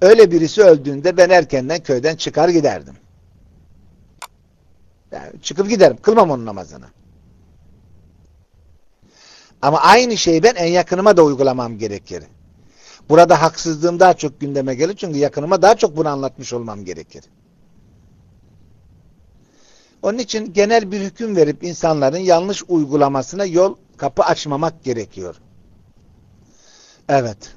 Öyle birisi öldüğünde ben erkenden köyden çıkar giderdim. Yani çıkıp giderim. Kılmam onun namazını. Ama aynı şeyi ben en yakınıma da uygulamam gerekir. Burada haksızlığım daha çok gündeme gelir. Çünkü yakınıma daha çok bunu anlatmış olmam gerekir. Onun için genel bir hüküm verip insanların yanlış uygulamasına yol kapı açmamak gerekiyor. Evet.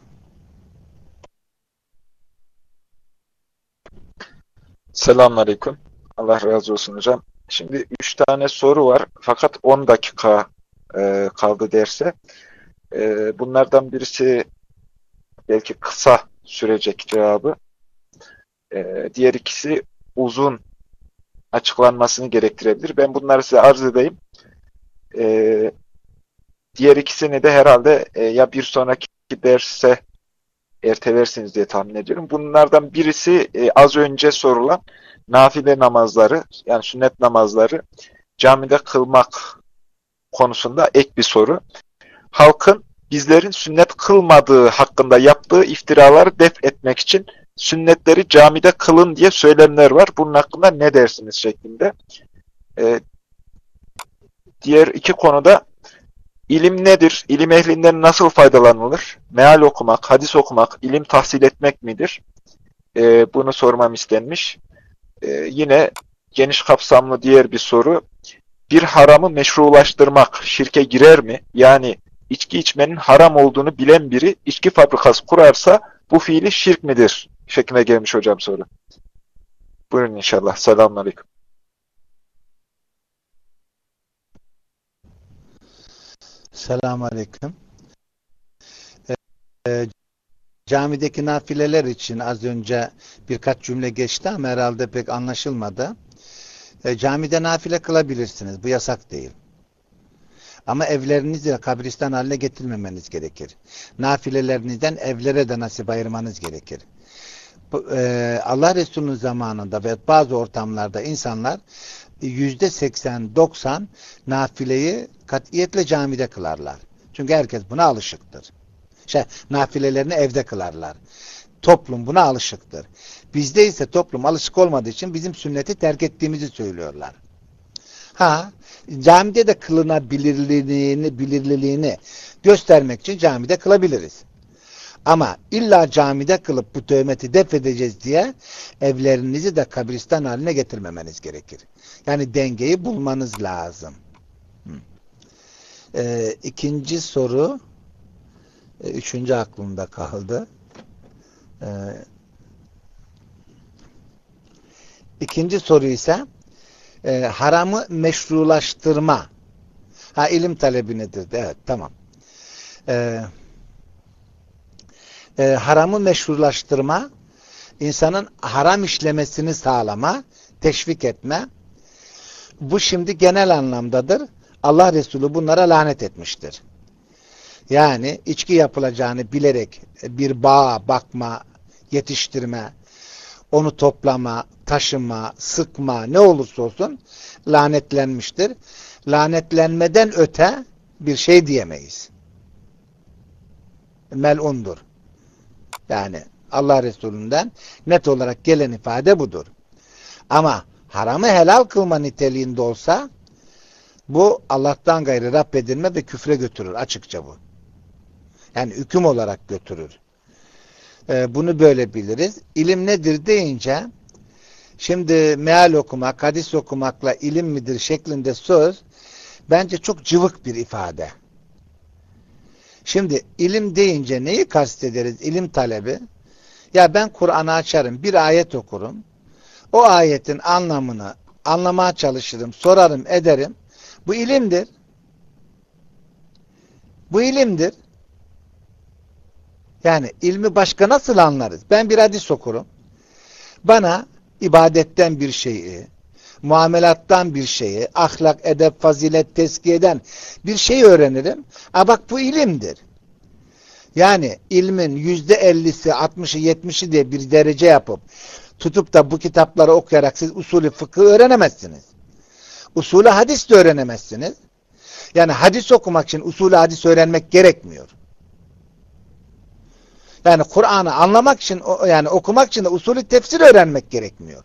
Selamünaleyküm. Allah razı olsun hocam. Şimdi üç tane soru var. Fakat 10 dakika e, kaldı derse. E, bunlardan birisi belki kısa sürecek cevabı. E, diğer ikisi uzun açıklanmasını gerektirebilir. Ben bunları size arz edeyim. E, diğer ikisini de herhalde e, ya bir sonraki derse ertelersiniz diye tahmin ediyorum. Bunlardan birisi e, az önce sorulan nafile namazları yani sünnet namazları camide kılmak konusunda ek bir soru. Halkın bizlerin sünnet kılmadığı hakkında yaptığı iftiraları def etmek için sünnetleri camide kılın diye söylemler var. Bunun hakkında ne dersiniz şeklinde. Ee, diğer iki konuda ilim nedir? İlim ehlinden nasıl faydalanılır? Meal okumak, hadis okumak, ilim tahsil etmek midir? Ee, bunu sormam istenmiş. Ee, yine geniş kapsamlı diğer bir soru bir haramı meşrulaştırmak şirke girer mi? Yani içki içmenin haram olduğunu bilen biri içki fabrikası kurarsa bu fiili şirk midir? Şeklinde gelmiş hocam soru. Buyurun inşallah. Selamun Aleyküm. Selamun Aleyküm. Ee, camideki nafileler için az önce birkaç cümle geçti ama herhalde pek anlaşılmadı. E, camide nafile kılabilirsiniz. Bu yasak değil. Ama evlerinizi kabristan haline getirmemeniz gerekir. Nafilelerinizden evlere de nasip ayırmanız gerekir. E, Allah Resulü'nün zamanında ve bazı ortamlarda insanlar yüzde seksen, doksan nafileyi katiyetle camide kılarlar. Çünkü herkes buna alışıktır. Şey, nafilelerini evde kılarlar. Toplum buna alışıktır. Bizde ise toplum alışık olmadığı için bizim sünneti terk ettiğimizi söylüyorlar. Ha, camide de kılınabilirliğini, bilirliliğini göstermek için camide kılabiliriz. Ama illa camide kılıp bu töhmeti def edeceğiz diye evlerinizi de kabristan haline getirmemeniz gerekir. Yani dengeyi bulmanız lazım. Ee, ikinci soru e, üçüncü aklımda kaldı. Ee, İkinci soru ise e, haramı meşrulaştırma. Ha ilim talebi nedir? Evet tamam. E, e, haramı meşrulaştırma insanın haram işlemesini sağlama, teşvik etme. Bu şimdi genel anlamdadır. Allah Resulü bunlara lanet etmiştir. Yani içki yapılacağını bilerek bir bağa bakma, yetiştirme, onu toplama, taşıma, sıkma ne olursa olsun lanetlenmiştir. Lanetlenmeden öte bir şey diyemeyiz. Melundur. Yani Allah Resulü'nden net olarak gelen ifade budur. Ama haramı helal kılma niteliğinde olsa bu Allah'tan gayrı Rab edilme ve küfre götürür açıkça bu. Yani hüküm olarak götürür. Ee, bunu böyle biliriz. İlim nedir deyince şimdi meal okumak, hadis okumakla ilim midir şeklinde söz bence çok cıvık bir ifade. Şimdi ilim deyince neyi kastederiz? İlim talebi. Ya ben Kur'an'ı açarım, bir ayet okurum. O ayetin anlamını anlamaya çalışırım, sorarım, ederim. Bu ilimdir. Bu ilimdir. Yani ilmi başka nasıl anlarız? Ben bir hadis okurum. Bana ibadetten bir şeyi, muamelattan bir şeyi, ahlak, edep, fazilet, tezkiyeden bir şey öğrenirim. A bak bu ilimdir. Yani ilmin yüzde ellisi, altmışı, yetmişi diye bir derece yapıp tutup da bu kitapları okuyarak siz usulü fıkıh öğrenemezsiniz. Usulü hadis de öğrenemezsiniz. Yani hadis okumak için usulü hadis öğrenmek gerekmiyor. Yani Kur'an'ı anlamak için yani okumak için de usulü tefsir öğrenmek gerekmiyor.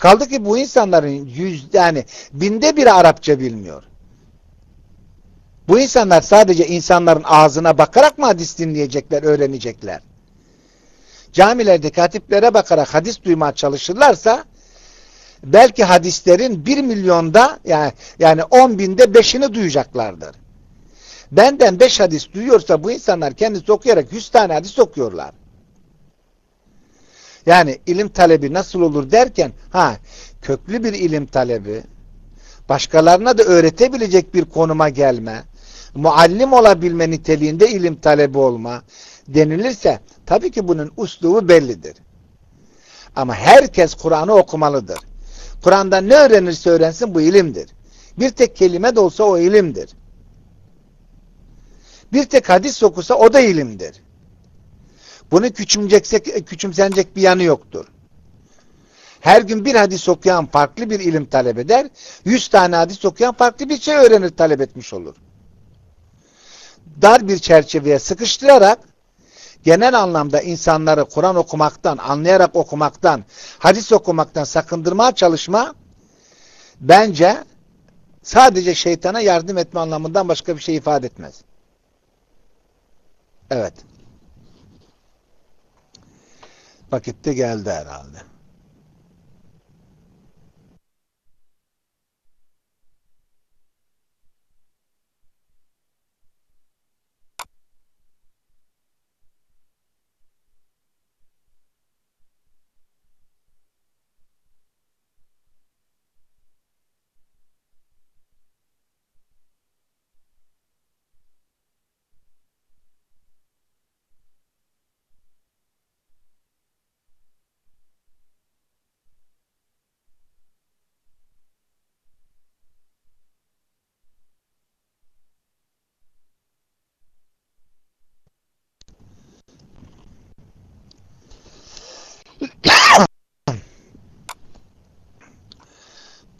Kaldı ki bu insanların yüz yani binde biri Arapça bilmiyor. Bu insanlar sadece insanların ağzına bakarak mı hadis dinleyecekler, öğrenecekler? Camilerde katiplere bakarak hadis duymaya çalışırlarsa belki hadislerin bir milyonda yani, yani on binde beşini duyacaklardır. Benden beş hadis duyuyorsa bu insanlar kendisi okuyarak yüz tane hadis okuyorlar. Yani ilim talebi nasıl olur derken ha köklü bir ilim talebi başkalarına da öğretebilecek bir konuma gelme muallim olabilme niteliğinde ilim talebi olma denilirse tabii ki bunun uslubu bellidir. Ama herkes Kur'an'ı okumalıdır. Kur'an'da ne öğrenirse öğrensin bu ilimdir. Bir tek kelime de olsa o ilimdir. Bir tek hadis okusa o da ilimdir. Bunu küçümsenecek bir yanı yoktur. Her gün bir hadis okuyan farklı bir ilim talep eder. Yüz tane hadis okuyan farklı bir şey öğrenir talep etmiş olur. Dar bir çerçeveye sıkıştırarak genel anlamda insanları Kur'an okumaktan, anlayarak okumaktan, hadis okumaktan sakındırmaya çalışma bence sadece şeytana yardım etme anlamından başka bir şey ifade etmez. Evet. Vakitte geldi herhalde.